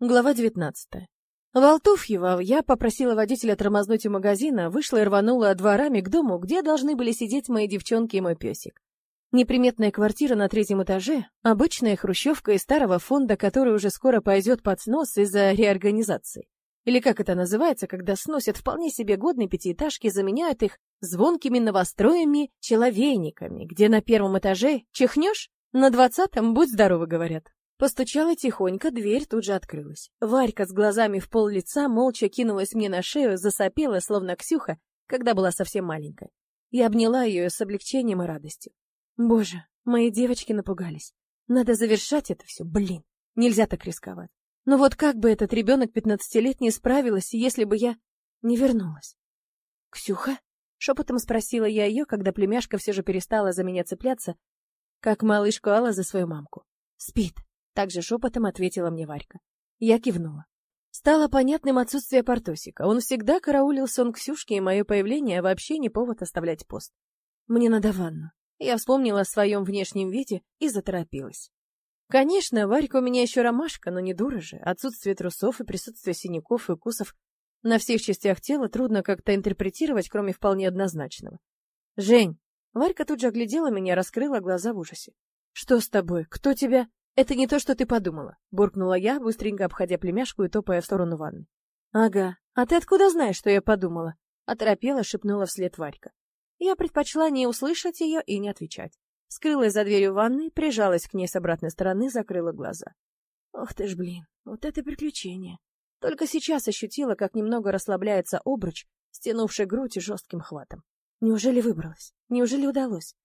Глава 19. Волтуфьева я попросила водителя тормознуть у магазина, вышла и рванула дворами к дому, где должны были сидеть мои девчонки и мой песик. Неприметная квартира на третьем этаже, обычная хрущевка из старого фонда, который уже скоро пойдет под снос из-за реорганизации. Или как это называется, когда сносят вполне себе годные пятиэтажки, заменяют их звонкими новостроями человейниками, где на первом этаже чихнешь, на двадцатом будь здоровы, говорят. Постучала тихонько, дверь тут же открылась. Варька с глазами в пол лица молча кинулась мне на шею, засопела, словно Ксюха, когда была совсем маленькая. Я обняла ее с облегчением и радостью. Боже, мои девочки напугались. Надо завершать это все, блин. Нельзя так рисковать. Но вот как бы этот ребенок пятнадцатилетний справилась, если бы я не вернулась? «Ксюха?» — шепотом спросила я ее, когда племяшка все же перестала за меня цепляться, как малышку Алла за свою мамку. «Спит», также шепотом ответила мне Варька. Я кивнула. Стало понятным отсутствие Портосика. Он всегда караулил сон Ксюшки, и мое появление вообще не повод оставлять пост. Мне надо ванну. Я вспомнила о своем внешнем виде и заторопилась. Конечно, Варька у меня еще ромашка, но не дура же. Отсутствие трусов и присутствие синяков и укусов на всех частях тела трудно как-то интерпретировать, кроме вполне однозначного. «Жень!» Варька тут же оглядела меня, раскрыла глаза в ужасе. «Что с тобой? Кто тебя...» «Это не то, что ты подумала», — буркнула я, быстренько обходя племяшку и топая в сторону ванны. «Ага. А ты откуда знаешь, что я подумала?» — оторопела, шепнула вслед Варька. Я предпочла не услышать ее и не отвечать. Скрылась за дверью ванны, прижалась к ней с обратной стороны, закрыла глаза. Ох ты ж, блин, вот это приключение. Только сейчас ощутила, как немного расслабляется обруч, стянувший грудь жестким хватом. Неужели выбралась? Неужели удалось?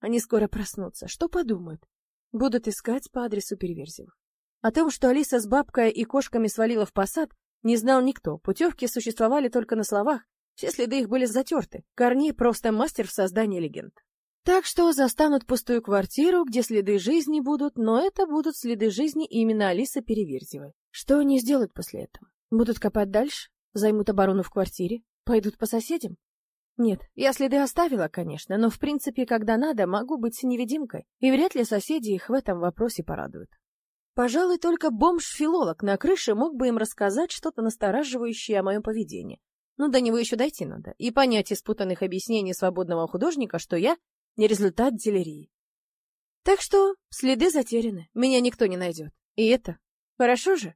Они скоро проснутся. Что подумают? Будут искать по адресу Переверзевых. О том, что Алиса с бабкой и кошками свалила в посад, не знал никто. Путевки существовали только на словах, все следы их были затерты. Корней просто мастер в создании легенд. Так что застанут пустую квартиру, где следы жизни будут, но это будут следы жизни именно Алисы Переверзевой. Что они сделают после этого? Будут копать дальше? Займут оборону в квартире? Пойдут по соседям? Нет, я следы оставила, конечно, но в принципе, когда надо, могу быть невидимкой, и вряд ли соседи их в этом вопросе порадуют. Пожалуй, только бомж-филолог на крыше мог бы им рассказать что-то настораживающее о моем поведении. Но до него еще дойти надо, и понять из путанных объяснений свободного художника, что я не результат делерии. Так что следы затеряны, меня никто не найдет. И это хорошо же?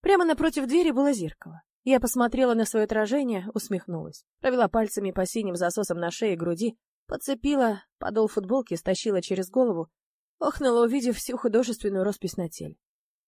Прямо напротив двери было зеркало. Я посмотрела на свое отражение, усмехнулась. Провела пальцами по синим засосам на шее и груди, подцепила подол футболки, стащила через голову, охнула, увидев всю художественную роспись на теле.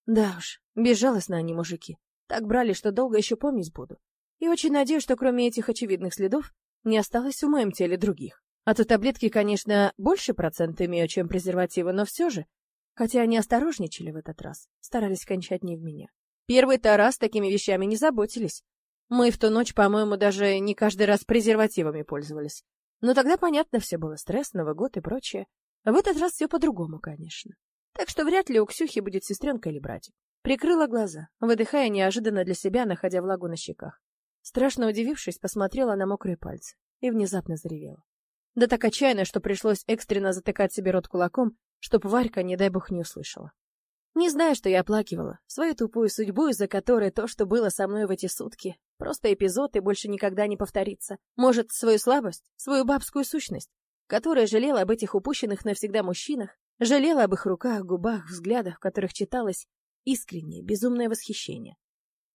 Да уж, безжалостно они, мужики. Так брали, что долго еще помнить буду. И очень надеюсь, что кроме этих очевидных следов не осталось в моем теле других. А то таблетки, конечно, больше процент имеют, чем презервативы, но все же, хотя они осторожничали в этот раз, старались кончать не в меня. Первый-то раз такими вещами не заботились. Мы в ту ночь, по-моему, даже не каждый раз презервативами пользовались. Но тогда понятно все было, стресс, Новый год и прочее. В этот раз все по-другому, конечно. Так что вряд ли у Ксюхи будет сестренка или братик. Прикрыла глаза, выдыхая неожиданно для себя, находя влагу на щеках. Страшно удивившись, посмотрела на мокрые пальцы и внезапно заревела. Да так отчаянно, что пришлось экстренно затыкать себе рот кулаком, чтоб Варька, не дай бог, не услышала. Не знаю, что я оплакивала, свою тупую судьбу, из-за которой то, что было со мной в эти сутки, просто эпизод и больше никогда не повторится. Может, свою слабость, свою бабскую сущность, которая жалела об этих упущенных навсегда мужчинах, жалела об их руках, губах, взглядах, в которых читалось искреннее, безумное восхищение.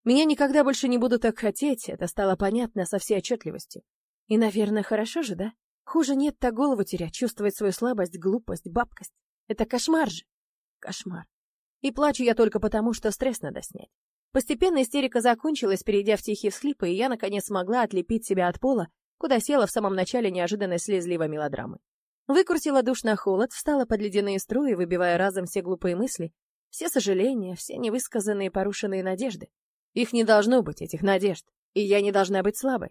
Меня никогда больше не буду так хотеть, это стало понятно со всей отчетливостью. И, наверное, хорошо же, да? Хуже нет так голову терять, чувствовать свою слабость, глупость, бабкость. Это кошмар же. Кошмар. И плачу я только потому, что стресс надо снять. Постепенно истерика закончилась, перейдя в тихие всхлипы, и я, наконец, смогла отлепить себя от пола, куда села в самом начале неожиданной слезливой мелодрамы. Выкрутила душ на холод, встала под ледяные струи, выбивая разом все глупые мысли, все сожаления, все невысказанные порушенные надежды. Их не должно быть, этих надежд, и я не должна быть слабой.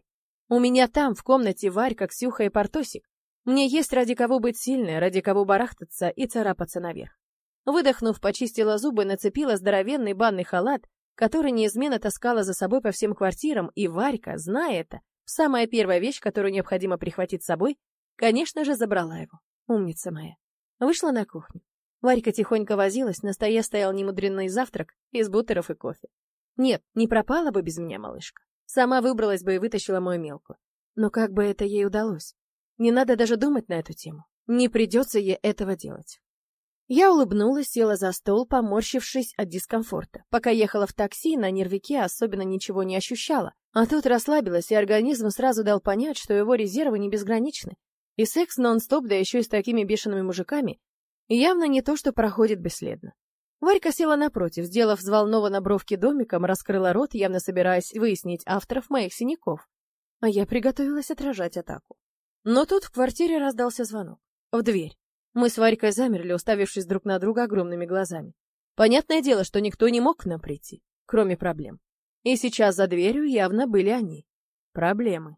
У меня там, в комнате, Варька, Ксюха и Портосик. Мне есть ради кого быть сильной, ради кого барахтаться и царапаться наверх. Выдохнув, почистила зубы, нацепила здоровенный банный халат, который неизменно таскала за собой по всем квартирам, и Варька, зная это, самая первая вещь, которую необходимо прихватить с собой, конечно же, забрала его. Умница моя. Вышла на кухню. Варька тихонько возилась, на столе стоял немудренный завтрак из бутеров и кофе. Нет, не пропала бы без меня малышка. Сама выбралась бы и вытащила мою мелку. Но как бы это ей удалось? Не надо даже думать на эту тему. Не придется ей этого делать. Я улыбнулась, села за стол, поморщившись от дискомфорта. Пока ехала в такси, на нервике особенно ничего не ощущала. А тут расслабилась, и организм сразу дал понять, что его резервы не безграничны. И секс нон-стоп, да еще и с такими бешеными мужиками, явно не то, что проходит бесследно. Варька села напротив, сделав взволнованно бровки домиком, раскрыла рот, явно собираясь выяснить авторов моих синяков. А я приготовилась отражать атаку. Но тут в квартире раздался звонок. В дверь. Мы с Варькой замерли, уставившись друг на друга огромными глазами. Понятное дело, что никто не мог к нам прийти, кроме проблем. И сейчас за дверью явно были они. Проблемы.